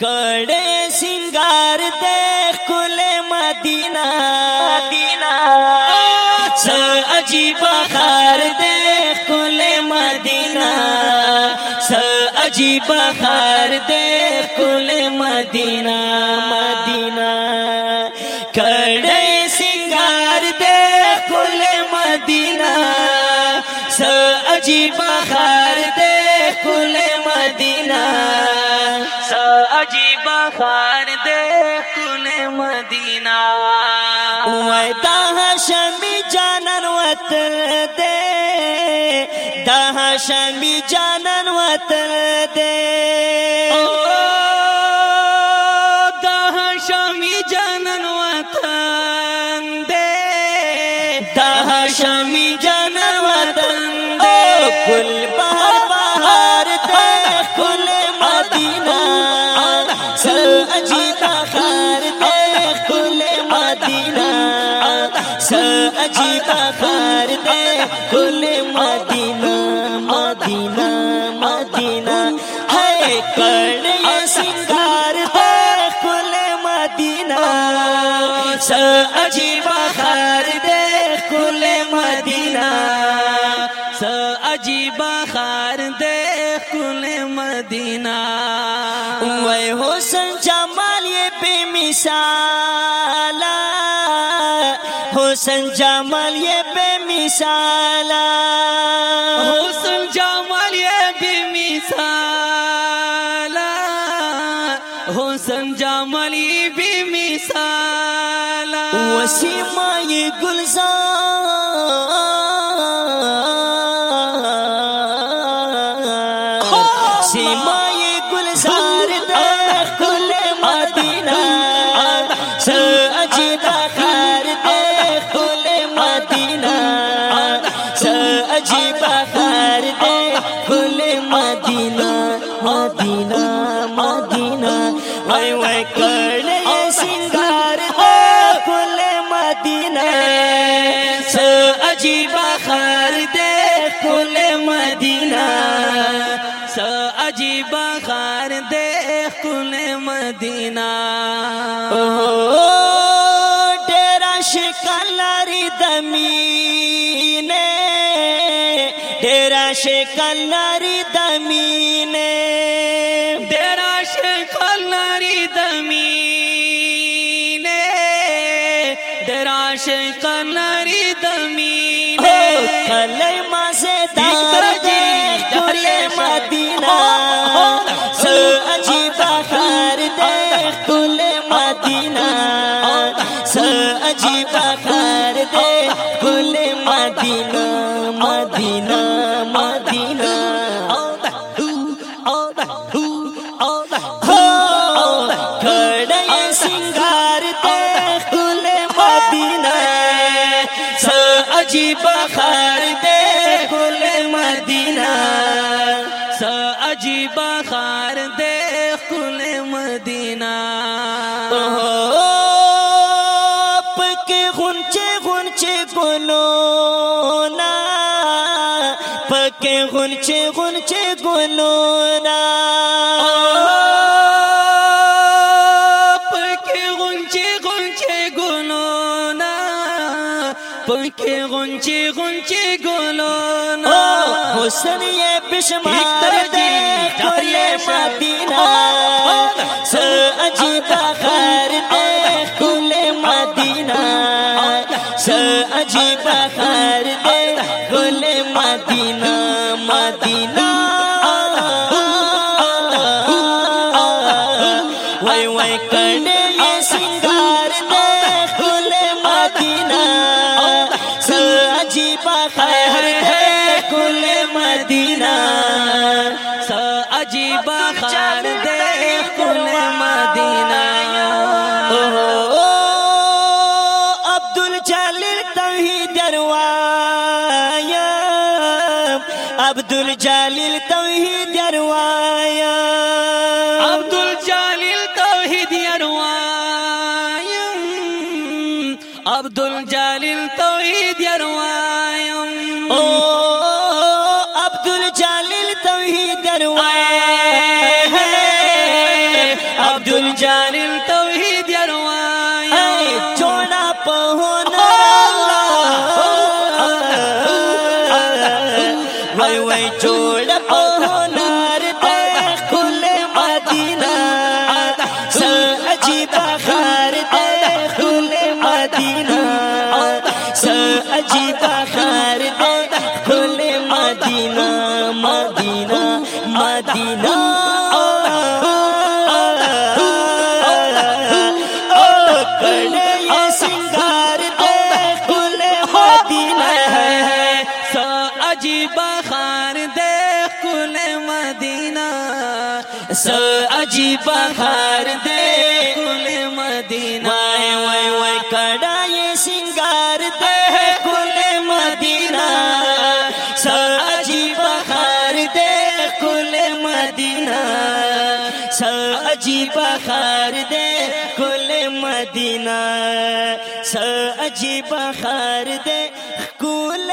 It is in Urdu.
کڑے سنگار دیکھ کل مدینہ۔ مدینہ۔ س عجیب خار دیکھ کل مدینہ۔ س عجیب خار دیکھ کل مدینہ۔ مدینہ۔ کڑے سنگار دیکھ کل مدینہ۔ س عجیب خار عجیب خار دے کل مدینہ دہ شمی جانن وطن دے دہ شمی جانن وطن دے عجیب دے۔ کل مدینہ مدینہ مدینہ۔ ہے کر سنگار دے۔ کل مدینہ۔ س عجیب خار دے۔ کل مدینہ۔ س عجیب خار دے۔ کل مدینہ۔ وے حسن جمال یہ بے مثال۔ حسن جمال یہ بے مثال حسن جمال یہ بے مثال حسن جمال یہ بے مثال وسیم یہ گلزار عجیب خار دے کل مدینہ س عجیب خار دے کل مدینہ۔ ڈیرا شکلاری دمینے ڈیرا شکلاری دمینے۔ ڈیرا شکلاری دمینے ڈیرا شکلاری دمینے کلے ماسے دار جی کل مدینہ۔ س عجیب خار دے کل مدینہ۔ س عجیب خار دے کل مدینہ مدینہ مدینہ عجیب خار دے کل مدینہ۔ س عجیب خار دے کل مدینہ۔ پکے غنچے غنچے گلو نا پکے غنچے غنچے گلو پکے غنچے غنچے گلو نا حسن یہ بشمار دے کل مدینہ۔ س عجیب خار دے کل مدینہ۔ س عجیب خار دے کل مدینہ۔ مدینہ۔ وای وای کڑے یہ سنگار دے کل مدینہ۔ عجیب کل مدینہ س عجیب خار دے کل مدینہ۔ عبد الجلیل توحید دروایا عبد الجلیل توحید دروایا عبد الجلیل توحید دروایا عبد الجلیل توحید یروایا چوڑا پہونا وای وای جوړ په نار عجیب خار عجیب سنگار دے خل مدینه سا عجیب خان دیکھ کل مدینہ س عجیب خار دے کل مدینہ وای وای وای کڑا یہ سنگار دے کل مدینہ س عجیب خار دے کل مدینہ س عجیب خار دے مدینہ س عجیب خار دے کل